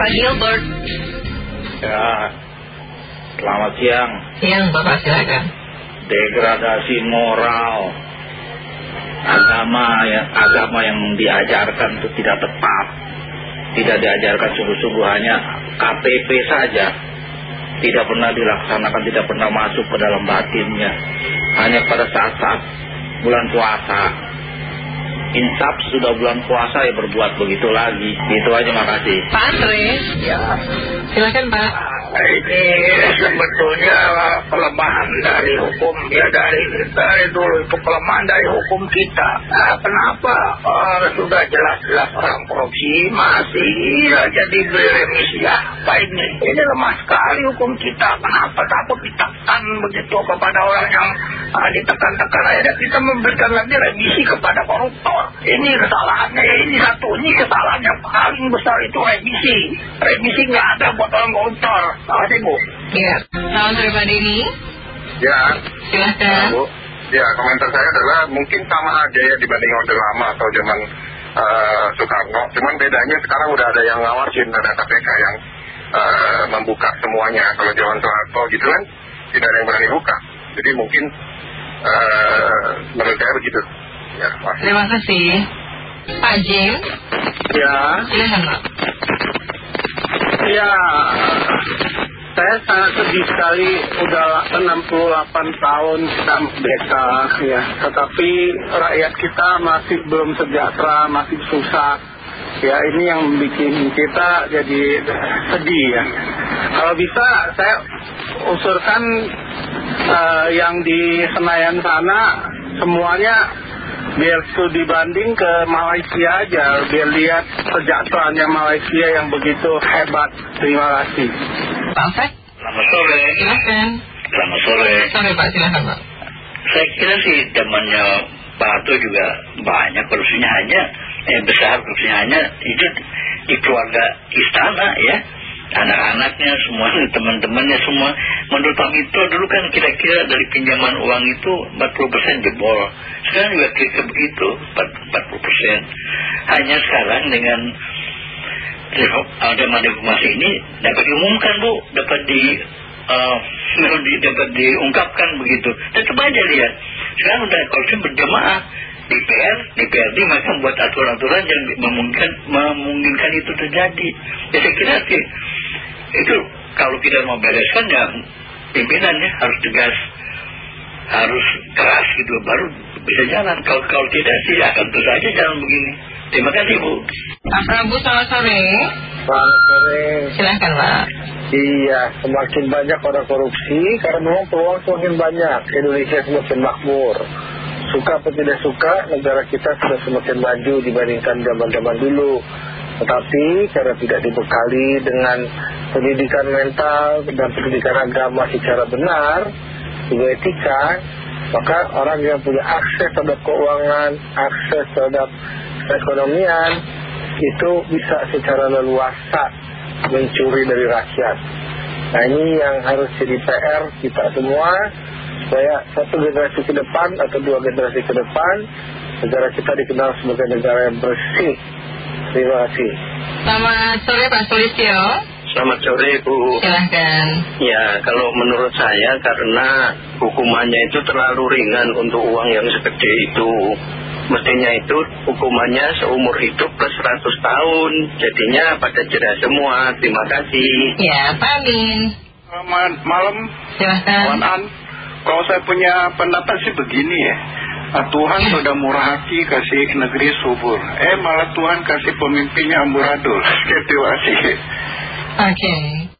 Pak Gilbert. Ya, selamat siang. Siang, Bapak silakan. Degradasi moral agama yang agama yang diajarkan itu tidak tepat, tidak diajarkan sungguh-sungguh hanya KTP saja, tidak pernah dilaksanakan, tidak pernah masuk ke dalam batinnya, hanya pada saat-saat bulan puasa. Insaf sudah bulan puasa ya berbuat begitu lagi. Itu aja makasih. Pak Andre. Ya. Silakan Pak. Ini sebetulnya kelemahan dari hukum ya dari dari dulu itu kelemahan dari hukum kita. Nah, kenapa uh, sudah jelas-jelas orang korupsi masih aja diberi remisi apa ini? Ini lemah sekali hukum kita. Kenapa takut ditekan begitu kepada orang yang uh, ditekan-tekan aja kita memberikan lagi remisi kepada koruptor. Ini kesalahannya ini satu ini kesalahan yang paling besar itu remisi. Remisi nggak ada buat orang koruptor. Kasih Bu. Iya. Selamat sore Pak Denny. Ya, Silakan. Bu. Ya, komentar saya adalah mungkin sama aja ya dibanding orde lama atau zaman eh, Soekarno. Cuman bedanya sekarang udah ada yang ngawasin, ada KPK yang eh, membuka semuanya. Kalau zaman Soeharto gitu kan, tidak ada yang berani buka. Jadi mungkin eh, menurut saya begitu. Ya. Terima kasih. Pak Jim. Ya, Silakan Pak. Ya. Saya sangat sedih sekali udah 68 tahun kita merdeka ya. Tetapi rakyat kita masih belum sejahtera, masih susah. Ya ini yang bikin kita jadi sedih ya. Kalau bisa saya usurkan eh, yang di Senayan sana semuanya biar studi banding ke Malaysia aja biar lihat sejahteraannya Malaysia yang begitu hebat terima kasih Pak Fred. Selamat sore. Silakan. Selamat sore. Sore Pak, silakan Pak. Saya kira sih zamannya Pak Harto juga banyak korupsinya hanya eh, besar korupsinya hanya itu di keluarga istana ya anak-anaknya semua teman-temannya semua. Menurut Pak Mito dulu kan kira-kira dari pinjaman uang itu 40% jebol. Sekarang juga kira-kira begitu 40% hanya sekarang dengan ada reformasi ini dapat diumumkan bu. Dapat di uh, dapat diungkapkan begitu. Tetap aja lihat. Sekarang udah korupsi berjamaah. DPR, DPRD mereka membuat aturan-aturan yang memungkinkan, memungkinkan itu terjadi. Ya saya kira sih itu kalau kita mau bereskan ya pimpinan ya harus tegas, harus keras gitu baru bisa jalan. Kalau kalau tidak sih akan terus aja jalan begini. Terima kasih Bu. Pak Prabu, selamat sore. Selamat sore Silakan Pak. Iya semakin banyak orang korupsi karena memang peluang semakin banyak Indonesia semakin makmur suka atau tidak suka negara kita sudah semakin maju dibandingkan zaman-zaman dulu tetapi karena tidak dibekali dengan pendidikan mental dan pendidikan agama secara benar juga etika maka orang yang punya akses terhadap keuangan akses terhadap perekonomian itu bisa secara leluasa mencuri dari rakyat nah ini yang harus jadi PR kita semua supaya satu generasi ke depan atau dua generasi ke depan negara kita dikenal sebagai negara yang bersih. Terima kasih. Selamat sore Pak Solistio. Selamat sore Bu. Silahkan. Ya, kalau menurut saya karena hukumannya itu terlalu ringan untuk uang yang segede itu. Mestinya itu hukumannya seumur hidup plus 100 tahun. Jadinya pada jeda semua. Terima kasih. Ya, Pak Amin. Selamat malam, Silahkan. Wan An. Kalau saya punya pendapat sih begini ya. Ah, Tuhan sudah murah hati kasih negeri subur. Eh malah Tuhan kasih pemimpinnya amburadul. Terima kasih. Okay.